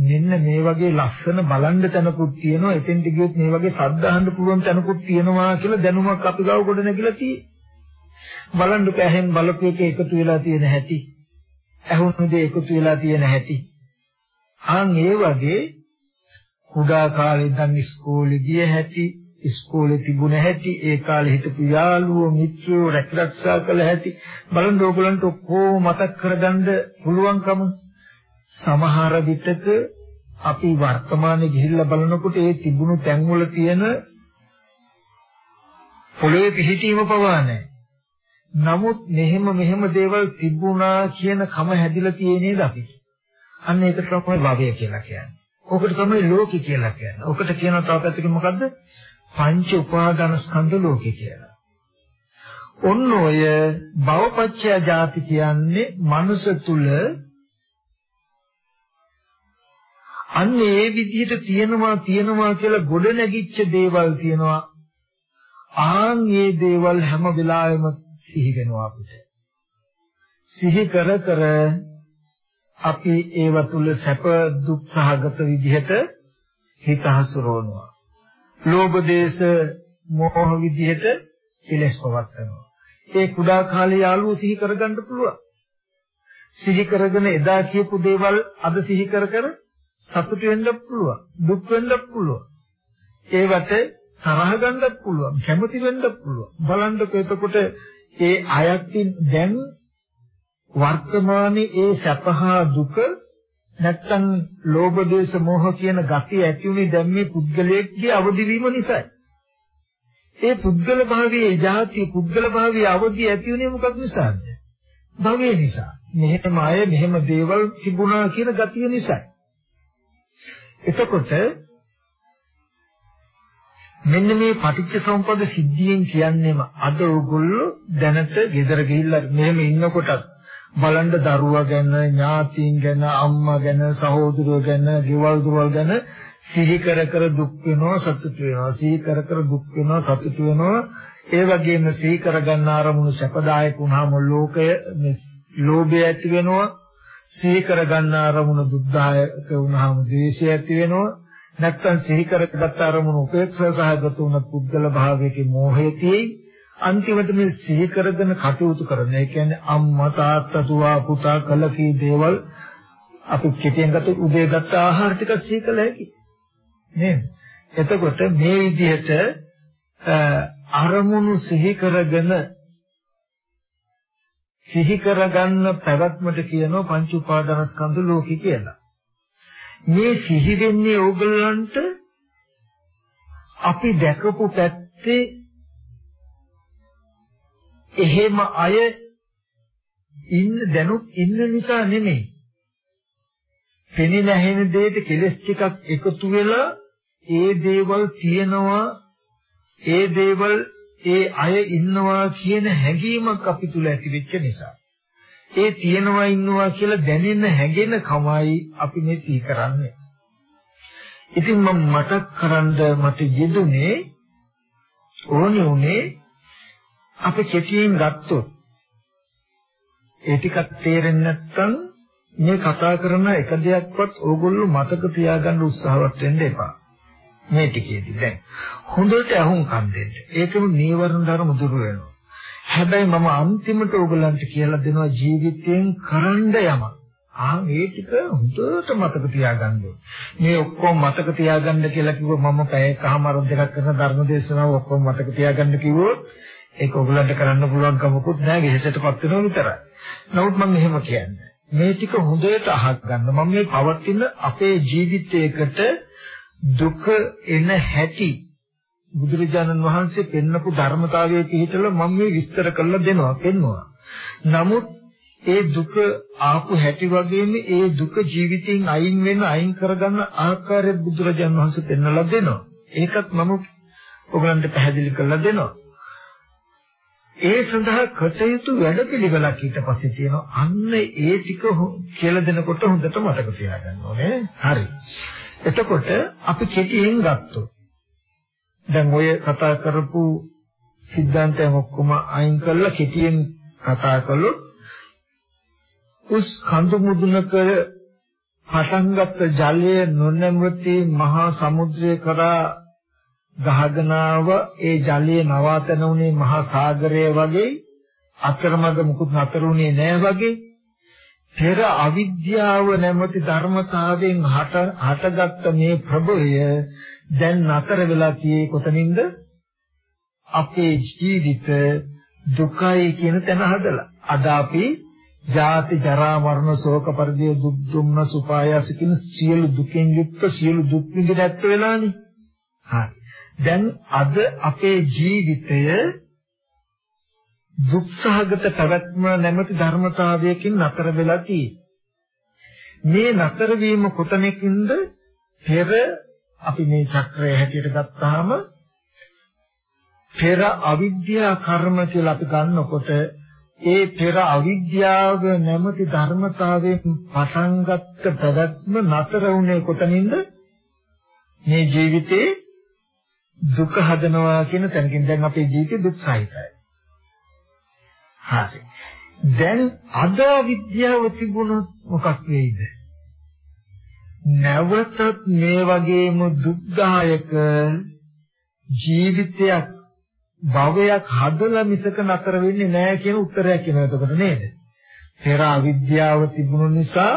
මෙන්න මේ වගේ ලස්සන බලන්න තැනකුත් තියෙනවා එතෙන්ට ගියොත් මේ වගේ ශබ්ද අහන්න පුළුවන් තැනකුත් තියෙනවා කියලා දැනුමක් අපි ගාව ගොඩ නැගිලා තියෙන්නේ. බලන්න කැහෙන් බලපු එක එකතු වෙලා තියෙන හැටි. ඇහුණු දේ එකතු වෙලා තියෙන හැටි. ආන් ඒ වගේ කුඩා කාලේ ඉඳන් ඉස්කෝලේ ගිය හැටි ඉස්කෝලේ තිබුණ හැටි ඒ කාලේ හිටපු යාළුවෝ මිත්‍රයෝ රැකරක්ෂා කළ හැටි බලන්න ඕගලන්ට කොහොම මතක් කරගන්න පුළුවන්කම. සමහර විටක අපි වර්තමානයේ ගිහිල්ලා බලනකොට ඒ තිබුණු තැන්වල තියෙන පොළවේ පිහිටීම පවා නැහැ. නමුත් මෙහෙම මෙහෙම දේවල් තිබුණා කියන කම හැදිලා තියෙ නේද අපි? අන්න ඒක තමයි භවය කියලා කියන්නේ. ඔකට තමයි ලෝකي කියලා කියන්නේ. ඔකට කියන තව පැත්තකින් මොකද්ද? පංච උපාදාන ස්කන්ධ ලෝකේ කියලා. ඔන්න ඔය භවපච්චය ජාති කියන්නේ මනුෂ තුල අන්න ඒ විදිහට තියෙනවා තියෙනවා කියලා ගොඩ නැගිච්ච දේවල් තියෙනවා. ආන් මේ දේවල් හැම වෙලාවෙම සිහි වෙනවා අපිට. සිහි කර කර අපි ඒව තුල සැප දුක් සහගත විදිහට හිත හසුරවනවා. ලෝභ දේශ මොහ විදිහට කෙලස් පවත්නවා. ඒ කුඩා කාලේ යාළුවෝ සිහි කරගන්න පුළුවන්. සිහි කරගෙන එදා කියපු දේවල් අද සිහි කර කර සතුට වෙන්න පුළුවන් දුක් වෙන්න පුළුවන්. ඒවට තරහ ගන්නත් පුළුවන් කැමති වෙන්නත් පුළුවන්. බලන්නකො එතකොට ඒ අයත්ින් දැන් වර්තමානයේ ඒ සැපහා දුක නැත්තම් ලෝභ දේශ මොහ කියන gati ඇති උනේ දැන් මේ පුද්ගලයෙක්ගේ අවදි වීම නිසායි. ඒ පුද්ගල භාවයේ ජාති පුද්ගල භාවයේ අවදි ඇති උනේ මොකක් නිසාද? භවයේ නිසා. මෙහෙම අය මෙහෙම දේවල් තිබුණා කියන gatiය නිසායි. එතකොට මෙන්න මේ පටිච්ච සමුප්පාද සිද්ධියෙන් කියන්නේම අද ඕගොල්ලෝ දැනට ගෙදර ගිහිල්ලා මෙහෙම ඉන්නකොටත් බලන්න දරුවා ගැන ඥාතීන් ගැන අම්මා ගැන සහෝදරයෝ ගැන ගෙවල් දොරවල් ගැන සිහි කර කර දුක් වෙනවා සතුට වෙනවා. සිහි කර කර දුක් වෙනවා සතුට වෙනවා. ඒ වගේම සිහි කර ගන්න ආරමුණු සැපදායක වුණාම ලෝකය මේ ලෝභය ඇති වෙනවා. සිහි කර ගන්න අරමුණ දුක්දායක වුණාම ද්වේෂය ඇති වෙනවා. නැත්තම් සිහි කරගත් අරමුණ උපේක්ෂා සහගත වුණ පුද්ගල භාවයේ මෝහය තියෙයි. අන්තිමට මේ සිහි කරගෙන කටයුතු කරන ඒ කියන්නේ අම්මා තාත්තා දුව පුතා කළ කී දේවල් අපි කෙටියෙන් ගත උදේ ගත්ත ආහාර ටික සිහි කළ හැකි. නේද? එතකොට මේ විදිහට අරමුණු සිහි කරගෙන සිහි කරගන්න පැවැත්මට කියනවා පංච උපාදානස්කන්ධ ලෝකي කියලා. මේ සිහි වෙන්නේ ඕගලන්ට අපි දැකපු පැත්තේ එහෙම අය ඉන්න දැනුත් ඉන්න නිසා නෙමෙයි. පෙනෙන ඇහෙන දෙයට කෙලස් ටිකක් එකතු වෙලා ඒ දේවල් තියෙනවා ඒ දේවල් ඒ අය ඉන්නවා කියන හැඟීමක් අපි තුල ඇති වෙච්ච නිසා. ඒ තියෙනවා ඉන්නවා කියලා දැනෙන හැඟෙන කමයි අපි මේ සිහි කරන්නේ. ඉතින් මම මතක් කරන්ද මට යෙදුනේ ඕනේ උනේ අපි කෙටියෙන් ගත්තොත් ඒ ටිකක් තේරෙන්නේ නැත්නම් මේ කතා කරන එක දෙයක්වත් ඕගොල්ලෝ මතක තියාගන්න උත්සාහවත් වෙන්න එපා. මේ ටිකේදී දැන් හොඳට අහුම්කම් දෙන්න. ඒකම නීවරණ ධර්ම දුර වෙනවා. හැබැයි මම අන්තිමට ඕගලන්ට කියලා දෙනවා ජීවිතයෙන් කරන්න යමක්. ආ මේ ටික හොඳට මතක තියාගන්න මේ ඔක්කොම මතක තියාගන්න කියලා කිව්ව මම පැයකමාර දෙකක් කරන ධර්ම දේශනාව ඔක්කොම මතක තියාගන්න කිව්වොත් ඒක ඕගලන්ට කරන්න පුළුවන් කමකුත් නැහැ විශේෂයටපත් වෙනවා විතරයි. නමුත් මම එහෙම කියන්නේ. මේ ටික හොඳට අහක් ගන්න. මම මේ පවතින අපේ ජීවිතයකට දුක එන හැටි බුදුරජාණන් වහන්සේ පෙන්නපු ධර්මතාවයේ පිළිතල මම මේ විස්තර කරලා දෙනවා පෙන්නවා. නමුත් ඒ දුක ආපු හැටි වගේම ඒ දුක ජීවිතෙන් අයින් වෙන අයින් කරගන්න ආකාරය බුදුරජාණන් වහන්සේ පෙන්වලා දෙනවා. ඒකත් මම ඔයගලන්ට පැහැදිලි කරලා දෙනවා. ඒ සඳහා කටයුතු වැඩපිළිවෙලක් ඊට පස්සේ තියෙනවා. අන්න ඒ ටික කියලා දෙනකොට හොඳට මතක තියාගන්න ඕනේ. හරි. එතකොට අපි කෙටියෙන් ගත්තොත් දැන් ඔය කතා කරපු සිද්ධාන්තයන් ඔක්කොම අයින් කරලා කෙටියෙන් කතා කළොත් උස් කඳු මුදුනක පටන්ගත් ජලය නොනැමති මහා සමුද්‍රය කරා ගහගෙන ආව ඒ ජලයේ නවාතන උනේ මහා සාගරය වගේ අතරමඟ මුකුත් නතරුනේ නෑ වගේ පෙර අවිද්‍යාව නැමැති ධර්මතාවයෙන් හට හටගත්ත මේ ප්‍රභවය දැන් නතර වෙලා tie කොතනින්ද? අපේ ජීවිත දුකයි කියන තැන හදලා. අද අපි ජාති ජරා මරණ ශෝක පරිදේ දුක් දුම්න සුපායස කියන සියලු දුකින් යුක්ත සියලු දුක් විඳින්න ඇත්ත වෙලානේ. හරි. දැන් අද අපේ ජීවිතය දුක්සහගත පැවැත්ම නැමැති ධර්මතාවයකින් නතර වෙලා මේ නතර වීම කොතනකින්ද? පෙර අපි මේ චක්‍රය හැටියට ගත්තාම පෙර අවිද්‍යා කර්ම කියලා අපි ගන්නකොට ඒ පෙර අවිද්‍යාව නැමැති ධර්මතාවයෙන් පටන් ගත්ත පැවැත්ම නතර වුණේ කොතනින්ද? මේ ජීවිතේ දුක හදනවා කියන තැනකින්. දැන් අපේ ජීවිතේ දුක් සහිතයි. හරි. දැන් අද විද්‍යාව තිබුණොත් මොකක් වෙයිද? නැවතත් මේ වගේම දුක්දායක ජීවිතයක් භවයක් හදලා මිසක නතර වෙන්නේ නැහැ කියන උත්තරයක් එනවා එතකොට නේද? පෙර අවිද්‍යාව තිබුණු නිසා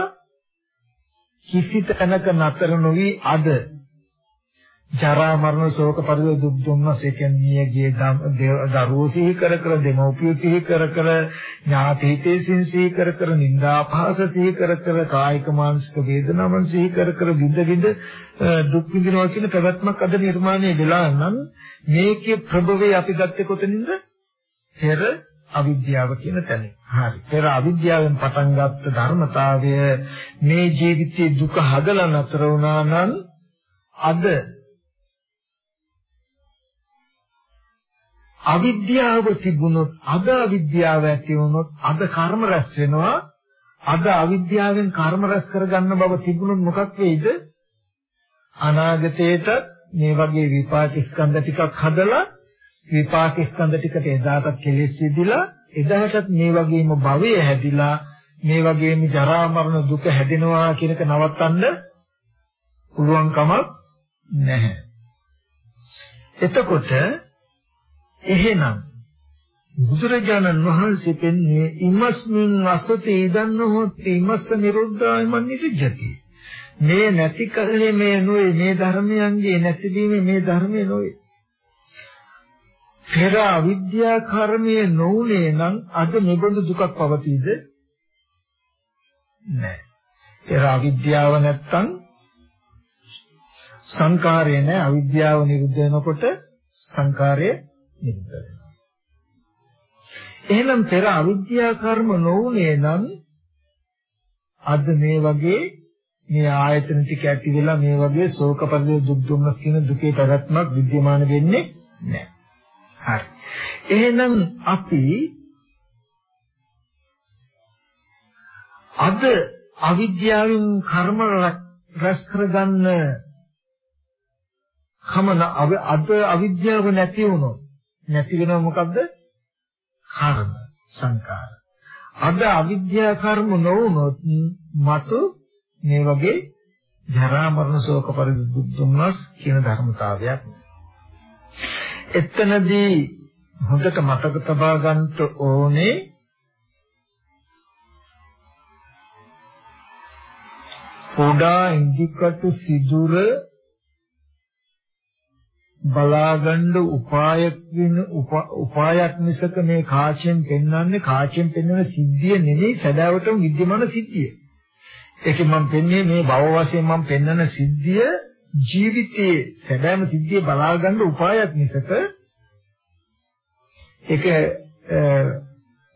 කිසි තැනක නතර නොවි අද ජරා මරණ ශෝක පරිදේ දුක් දුම්නස් ඒ කියන්නේ ගියේ දරුවෝ සිහි කර කර දෙමව්පියෝ සිහි කර කර ඥාති හිතේසින් සිහි කර කර නිന്ദා අපහාස සිහි කර කර කායික මානසික වේදනාවන් සිහි කර කර විඳ විඳ දුක් විඳිනවා කියන පැවැත්මක් අද නිර්මාණය වෙලා නම් මේකේ ප්‍රභවයේ අපි ගත්තේ කොතනින්ද? පෙර අවිද්‍යාව කියන තැන. හරි. පෙර අවිද්‍යාවෙන් පටන් ගත්ත ධර්මතාවය මේ ජීවිතයේ දුක හදලා නතර වුණා නම් අද අවිද්‍යාව තිබුණොත් අද අවිද්‍යාව ඇති වුණොත් අද කර්ම රැස් වෙනවා. අද අවිද්‍යාවෙන් කර්ම රැස් කරගන්න බව තිබුණොත් මොකක් වෙයිද? අනාගතේට මේ වගේ විපාක ස්කන්ධ ටිකක් හදලා විපාක ස්කන්ධ ටිකට එදාට කෙලෙස් සිදිලා එදාටත් මේ වගේම භවය හැදිලා මේ වගේම ජරා මරණ දුක හැදෙනවා කියන එක නවත්තන්න පුළුවන් කමක් නැහැ. එතකොට එහෙනම් බුදුරජාණන් වහන්සේ පෙන්වන්නේ ඉමස්මින් අසති ඉදන්න හොත් ඉමස්ස නිරුද්ධාය මනිරජති මේ නැති කල්ලේ මේ නොවේ මේ ධර්මයන්ගේ නැතිවීම මේ ධර්මයේ නොවේ. පෙර අවිද්‍යා කර්මයේ නොඋනේ නම් අද මෙබඳු දුකක් පවතීද? නැහැ පෙර අවිද්‍යාව නැත්තම් සංකාරය නැහැ අවිද්‍යාව නිරුද්ධ වෙනකොට සංකාරය නිරුද්ධ වෙනවා. එහෙනම් පෙර අවිද්‍යා කර්ම නොඋනේ නම් අද මේ වගේ මේ ආයතන ටික ඇති වෙලා මේ වගේ ශෝක පරිදේ දුක් දුම්නස් කියන දුකේ පැවැත්මක් विद्यमान වෙන්නේ නැහැ. හරි. එහෙනම් අපි අද අවිද්‍යාවෙන් කර්ම රැස් කරගන්න කමන අද අවිද්‍යාව නැති වුණොත් නැති වෙනව මොකද්ද? කර්ම සංකාර. අද අවිද්‍යා කර්ම නොවුනොත් මතු මේ වගේ ජරා මරණ ශෝක පරිදු දුක් දුම්නස් කියන ධර්මතාවයක්. එතනදී හොඳට මතක තබා ගන්නට ඕනේ පොඩා ඉදිකටු සිදුර බලාගන්න උපායක් වෙන උපායක් මිසක මේ කාචයෙන් පෙන්වන්නේ කාචයෙන් පෙන්වන සිද්ධිය නෙවෙයි සදාවටම විද්‍යමාන සිද්ධිය. ඒකෙන් මම පෙන්න්නේ මේ භව වශයෙන් මම පෙන්වන සිද්ධිය ජීවිතයේ සැබෑම සිද්ධිය බලාගන්න උපායක් මිසක ඒක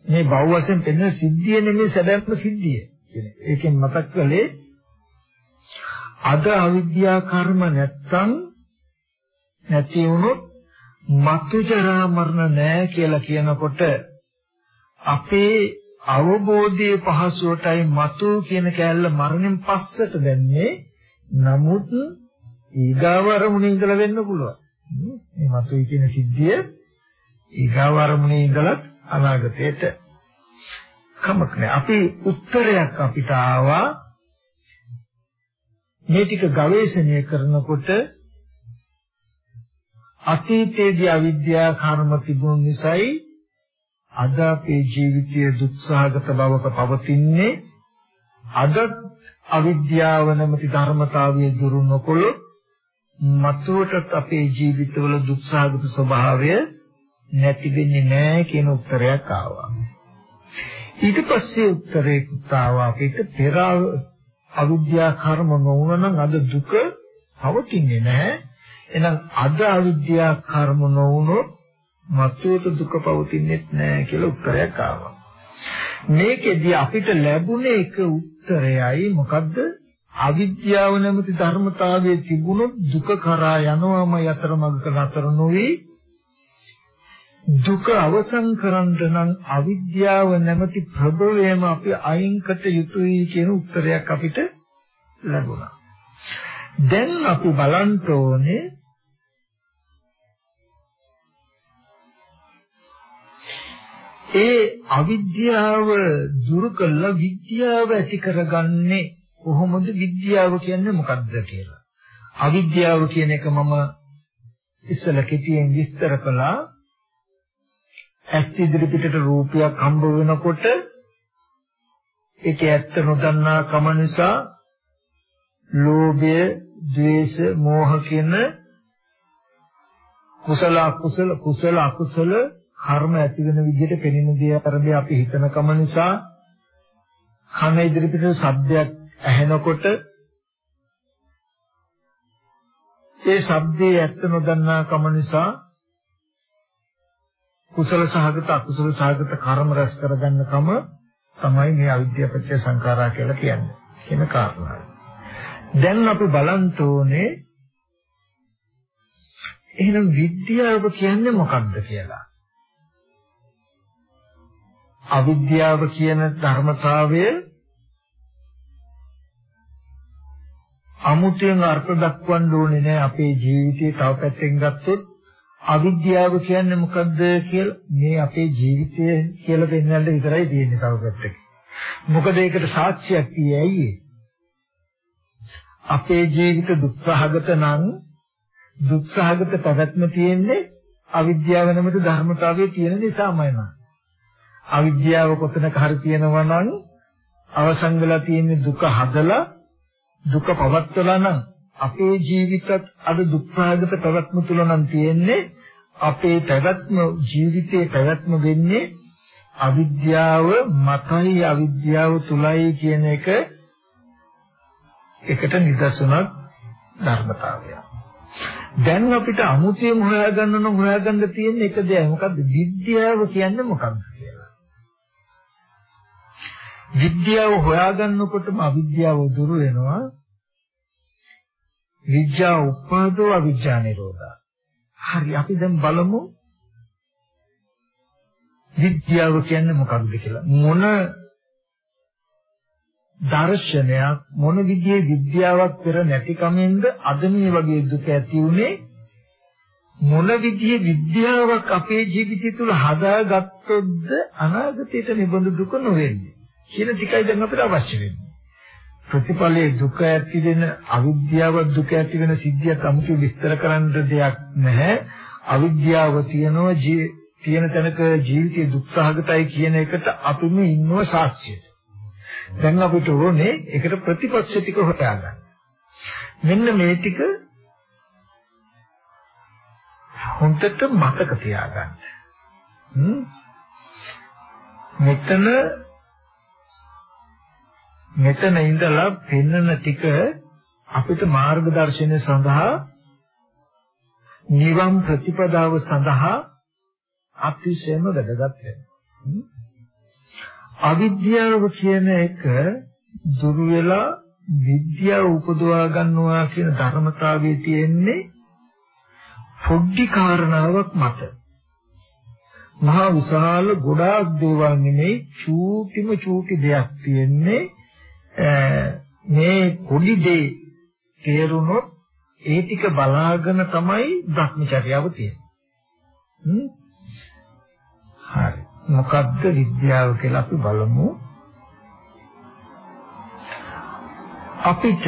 මේ භව වශයෙන් පෙන්වන සිද්ධිය නෙමෙයි සැබෑම සිද්ධිය. ඒකෙන් මතක් කළේ අද අවිද්‍යා කර්ම නැත්තම් නැති වුණොත් මතු ජරා මරණ නැහැ කියලා කියනකොට අපේ අවබෝධයේ පහසුවටයි මතු කියන කැලල මරණයෙන් පස්සට දැන්නේ නමුත් ඊගාව අරමුණේ ඉඳලා වෙන්න පුළුවන්. මේ මතුයි කියන සිද්ධිය ඊගාව අරමුණේ ඉඳලා අනාගතයට කමක් නැහැ. අපි උත්තරයක් අපිට ආවා. මේ ටික ගවේෂණය කරනකොට අතීතයේදී අවිද්‍යා කර්ම තිබුණු නිසායි අද අපේ ජීවිතයේ දුක්සහගත බවක පවතින්නේ අද අවිද්‍යාව නැමැති ධර්මතාවය දුරු නොකොළොත් මතුවටත් අපේ ජීවිතවල දුක්සහගත ස්වභාවය නැති වෙන්නේ නැහැ කියන උත්තරයක් ආවා. ඊට පස්සේ උත්තරේ ආවා අපිට පෙර අවිද්‍යා කර්ම නොවුනනම් අද දුක පවතින්නේ නැහැ. එහෙනම් අද අවිද්‍යා කර්ම නොවුනොත් මතුවට දුක පවතින්නේ නැහැ කියලා උත්තරයක් ආවා. මේකෙදී අපිට ලැබුණේ එක උත්තරයයි මොකද්ද? අවිද්‍යාව නැමැති ධර්මතාවයේ තිබුණොත් දුක කරා යනවාම යතරමඟක නතර නොවේ දුක අවසන් කරන්න නම් අවිද්‍යාව නැමැති ප්‍රබලයම අපි අයින්කට යුතුයි කියන උත්තරයක් අපිට ලැබුණා. දැන් අපි බලන්න ඕනේ ඒ අවිද්‍යාව දුරු කළා විද්‍යාව ඇති කරගන්නේ කොහොමද විද්‍යාව කියන්නේ මොකක්ද කියලා. අවිද්‍යාව කියන එක මම ඉස්සල කෙටියෙන් විස්තර කළා. ඇස් ඉදිරි පිටට රූපයක් හම්බ වෙනකොට ඒක ඇත්ත නොදන්නා කම නිසා ලෝභය, ද්වේෂ, මෝහ කියන කුසල අකුසල කුසල අකුසල කර්ම ඇති වෙන විදිහට පෙනෙන දේ අතරදී අපි හිතන කම නිසා කන ඉදිරි පිටට ශබ්දයක් ඇහෙනකොට ඒ ශබ්දයේ ඇත්ත නොදන්නා කම නිසා කුසල සහගත අකුසල සහගත කර්ම රැස් කරගන්න කම තමයි මේ අවිද්‍යාව පත්‍ය සංඛාරා කියලා කියන්නේ. කියන කාරණාව. දැන් අපි බලන්න ඕනේ එහෙනම් විද්‍යාව කියන්නේ මොකක්ද කියලා. අවිද්‍යාව කියන ධර්මතාවය අමුතුවෙන් අර්ථ දක්වන්න ඕනේ නැහැ අපේ ජීවිතේ තව පැත්තෙන් ගත්තොත් අවිද්‍යාව කියන්නේ මොකද්ද කියලා මේ අපේ ජීවිතය කියලා පෙන්වන්න විතරයි තියෙන්නේ තව පැත්තක. මොකද ඒකට සාක්ෂියක් තියෙයි. අපේ ජීවිත දුක්සහගත නම් දුක්සහගත පැවැත්ම තියෙන්නේ අවිද්‍යාව නැමැති ධර්මතාවයේ තියෙන නිසාමයි නේද? අවිද්‍යාව කොතනක හරි තියෙනවා නම් අවසන් වෙලා තියෙන දුක හදලා දුක පවත්වලා නම් අපේ ජීවිතත් අද දුක්ඛාගත පැවැත්ම තුල නම් තියෙන්නේ අපේ පැවැත්ම ජීවිතේ පැවැත්ම වෙන්නේ අවිද්‍යාව මතයි අවිද්‍යාව තුලයි කියන එක එකට නිදර්ශනක් ධර්මතාවයක්. දැන් අපිට අමුතියම හොයාගන්න නම් හොයාගන්න තියෙන එක දෙයක් මොකද්ද? විද්‍යාව කියන්නේ මොකක්ද කියලා. විද්‍යාව හොයාගන්නකොටම අවිද්‍යාව දුරු වෙනවා. විද්‍යා උපාදෝ අවිද්‍යා නිරෝධා. හරි අපි දැන් බලමු විද්‍යාව කියන්නේ මොකක්ද කියලා. මොන දර්ශනයක් මොන විදිහේ විද්‍යාවක් පෙර නැතිකමෙන්ද අද මේ වගේ දුක ඇති උනේ මොන විදිහේ විද්‍යාවක් අපේ ජීවිතය තුළ හදාගත්තොත්ද අනාගතයට නිබඳ දුක නොවෙන්නේ? කියන ටිකයි දැන් අපිට අවශ්‍ය වෙන්නේ. ප්‍රතිඵලයේ දුක ඇති වෙන අවිද්‍යාව දුක ඇති වෙන සිද්ධියක් අමුතු විස්තර කරන්න දෙයක් නැහැ. අවිද්‍යාව තියනවා තියෙන තැනක ජීවිතය දුක්සහගතයි කියන එකට අපිම ඉන්නව සාක්ෂියට. දැන් අපිට ඕනේ ඒකට ප්‍රතිපක්ෂ ටික හොයාගන්න. මෙන්න මේ ටික හොඳට මතක තියාගන්න. මෙතන මෙතන ඉඳලා පෙන්වන ටික අපිට මාර්ගදර්ශනය සඳහා නිවන් ප්‍රතිපදාව සඳහා අතිශයම වැදගත් වෙනවා. අවිද්‍යාව කියන එක දුරු වෙලා විද්‍යාව උපදවා ගන්නවා කියන ධර්මතාවයේ තියෙන්නේ පොඩි කාරණාවක් මත. මහා විශාල ගොඩාක් දේවල් නෙමෙයි චූටිම චූටි දෙයක් තියෙන්නේ මේ පොඩි දේ තේරුනොත් ඒ ටික බලාගෙන තමයි භ්‍රමචර්යාව තියෙන්නේ. හරි. මොකද්ද විද්‍යාව කියලා අපි බලමු. අපිට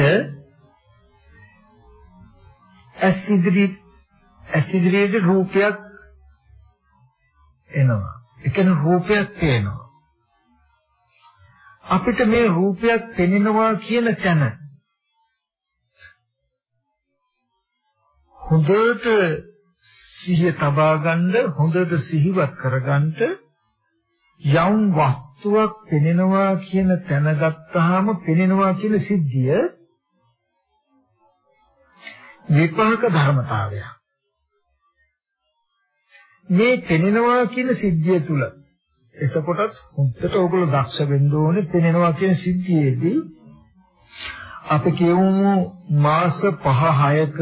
ඇස් ඉදිරි ඇස් ඉදිරියේ රූපයක් එනවා. ඒ කියන්නේ රූපයක් පේනවා. අපිට මේ රූපයක් පෙනෙනවා කියන තැන හොඳට සිහිය තබා ගන්න හොඳට සිහිවත් කරගන්න යම් වස්තුවක් පෙනෙනවා කියන තැන ගත්තාම පෙනෙනවා කියන සිද්ධිය විපාක ධර්මතාවය. මේ පෙනෙනවා කියන සිද්ධිය තුල එතකොටත් හොඳට ඕගොල්ලෝ දක්ෂ වෙන්න ඕනේ පෙනෙනවා කියන සිද්ධියේදී අපි කියමු මාස 5 6ක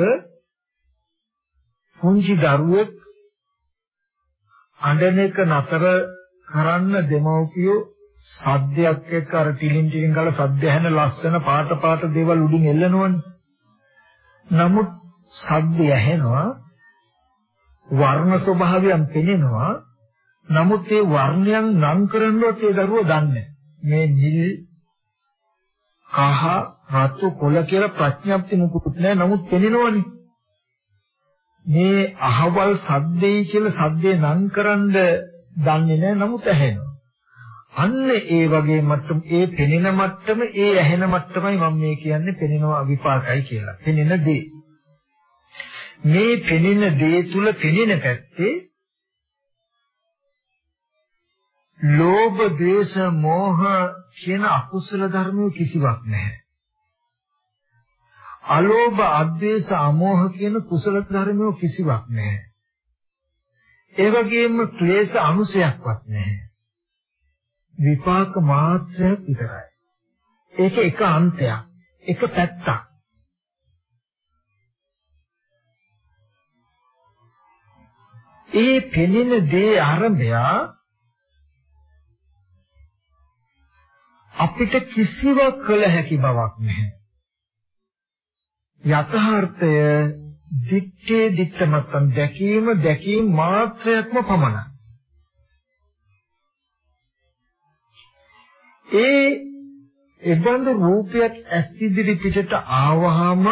පුංචි දරුවෙක් අඬන එක නතර කරන්න දෙමව්පියෝ සද්දයක් එක්ක අර ටිලින් ටිලින් ගාලා සද්ද ඇහෙන ලස්සන පාට පාට දේවල් උඩින් එල්ලනවනේ. නමුත් සද්ද ඇහෙනවා වර්ණ ස්වභාවයන් පෙනෙනවා. නමුත් ඒ වර්ණයන් නම් කරන්නවත් ඒ දරුවෝ දන්නේ මේ නිල් කහ රතු කොළ කියලා ප්‍රඥාප්ති මුකුත් නැහැ. නමුත් පෙනෙනවනේ. මේ අහවල් සද්දේ කියලා සද්දේ නම් කරන්න දන්නේ නැහැ නමුත් ඇහෙනවා. අන්න ඒ වගේ මට්ටම ඒ පෙනෙන මට්ටම ඒ ඇහෙන මට්ටමයි මම මේ කියන්නේ පෙනෙනවා විපාකයි කියලා. පෙනෙන දේ. මේ පෙනෙන දේ තුල පෙනෙන පැත්තේ ලෝභ, ද්වේෂ, මෝහ කියන අකුසල ධර්ම කිසිවක් නැහැ. අලෝභ, අද්වේෂ, අමෝහ කියන කුසල ධර්මෝ කිසිවක් නැහැ. ඒ වගේම ක්ලේශ අනුසයක්වත් නැහැ. විපාක මාත්‍රයක් විතරයි. ඒක එක අන්තයක්, එක පැත්තක්. ඒ පෙනෙන දේ ආරම්භය අපිට කිසිවක් කළ හැකි බවක් නැහැ. යථාර්ථය දිත්තේ දිත්තමත්තන් දැකීම දැකීම මාත්‍රයක්ම පමණයි. ඒ එබඳු රූපයක් ඇස් ඉදිරි පිටට ආවහම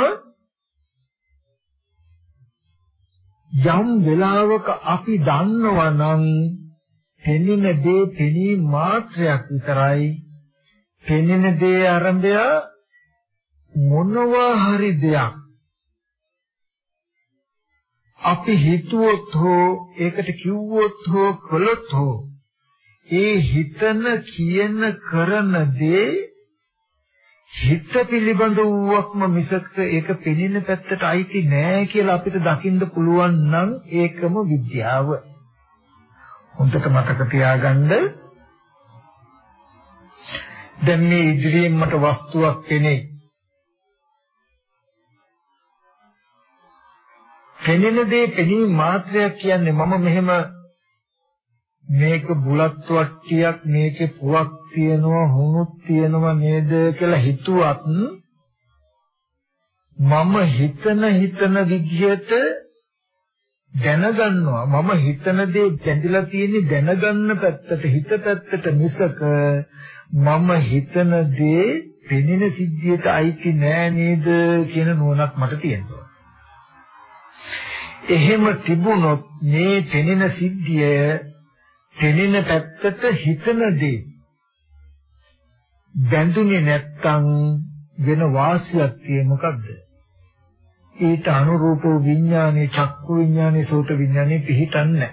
යම් වෙලාවක අපි දන්නවා නම් පෙනෙන දේ පෙනී මාත්‍රයක් විතරයි පෙනෙන දේ ආරම්භය මොනවා හරි දෙයක් අපි හිතුවොත් හෝ ඒකට කිව්වොත් හෝ කළොත් හෝ ඒ හිතන කියන කරන දේ හිත පිළිබඳ වූවක්ම මිසක ඒක පෙනෙන පැත්තට අයිති නෑ කියලා අපිට දකින්න පුළුවන් නම් ඒකම විද්‍යාව. හොඳට මතක තියාගන්න. දැන් මේ ඉදිරියෙන් මට වස්තුවක් පෙනේ. පෙනෙන දේ පෙනීම මාත්‍රයක් කියන්නේ මම මෙහෙම මේක බුලත් වට්ටියක් මේකේ පුවක් තියෙනවා හුණුත් තියෙනවා නේද කියලා හිතුවත් මම හිතන හිතන විදිහට දැනගන්නවා. මම හිතන දේ දැඳිලා තියෙන්නේ දැනගන්න පැත්තට හිත පැත්තට මිසක මම හිතන දේ පෙනෙන සිද්ධියට අයිති නෑ නේද කියන නුවණක් මට තියෙනවා. එහෙම තිබුණොත් මේ පෙනෙන සිද්ධිය පෙනෙන පැත්තට හිතන දේ බැඳුනේ නැත්තම් වෙන වාසියක් tie මොකද්ද? ඊට අනුරූප විඥානේ චක්කු විඥානේ සෝත විඥානේ පිහිටන්නේ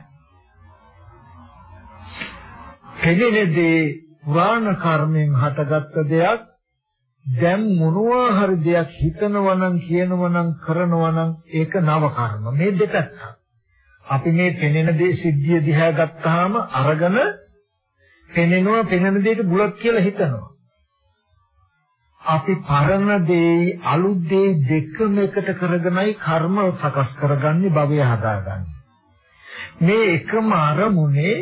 පෙනෙන දේ පුරාණ කර්මෙන් හටගත්ත දෙයක් දැන් මොනවා හරි දෙයක් හිතනවා නම් කියනවා නම් කරනවා නම් ඒක නව කර්ම මේ දෙපැත්ත. අපි මේ පෙනෙන දේ සිද්ධිය දිහා ගත්තාම අරගෙන පෙනෙනවා පෙනෙන දෙයට බුලත් කියලා හිතනවා. අපි පරණ දේ අලුත් දේ දෙකම එකට කරගෙනයි කර්ම සකස් කරගන්නේ භවය හදාගන්නේ. මේ එකම අරමුණේ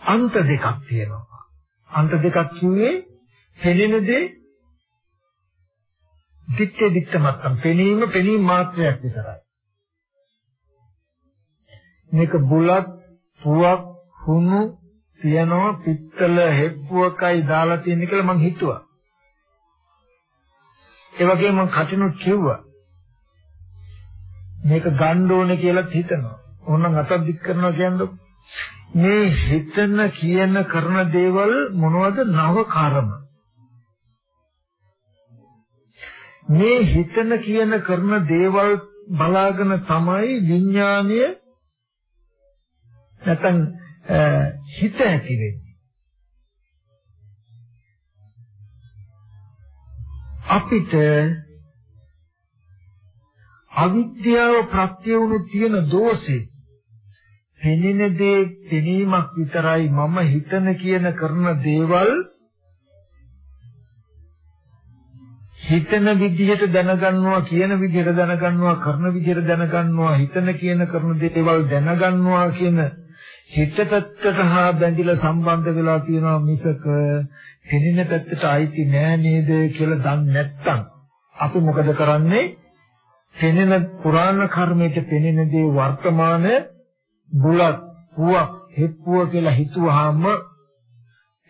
අන්ත දෙකක් තියෙනවා. අන්ත දෙකක් කිව්වේ පෙනෙන දේ දිත්තේ දිත්ත මත්තම් පෙනීම පෙනීම මාත්‍රයක් විතරයි. මේක බුලත් පුවක් හුණු තියනවා පිත්තල හෙප්පුවකයි දාලා තියෙන කියලා මං හිතුවා. ඒ වගේම මං කටිනුත් කිව්වා. මේක ගන්න ඕනේ කියලා හිතනවා. ඕනනම් අතක් දික් කරනවා කියන්නේ මේ හිතන කියන කරන දේවල් මොනවද? නව කර්ම මේ හිතන කියන කරන දේවල් බලාගෙන තමයි විඥානය නැත්නම් හිත ඇති වෙන්නේ. අපිට අවිද්‍යාව ප්‍රත්‍ය වුණු තියෙන දෝෂේ පෙනෙන දේ පෙනීමක් විතරයි මම හිතන කියන කරන දේවල් හිතන විදිහට දැනගන්නවා කියන විදිහට දැනගන්නවා කරන විදිහට දැනගන්නවා හිතන කියන කරන දේවල් දැනගන්නවා කියන හිත පැත්තට හා බැඳිලා සම්බන්ධ වෙලා තියෙනවා මිසක පෙනෙන පැත්තට අයිති නෑ නේද කියලා දන්නේ නැත්තම්. අපි මොකද කරන්නේ? පෙනෙන පුරාණ කර්මයට පෙනෙන දේ වර්තමාන බුලත් පුවක් හෙප්පුව කියලා හිතුවාම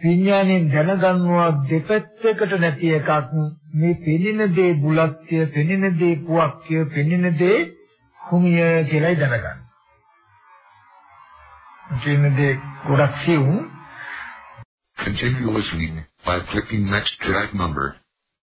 විඥාණයෙන් දැනගන්නවා දෙපැත්තකට නැති එකක් මේ පෙනෙන දේ බුලත්ය පෙනෙන දේ පුවක්ය පෙනෙන දේ කුමිය කියලායි දැනගන්න. පෙනෙන දේ ගොඩක් සිවුම් Continue listening by clicking next track number.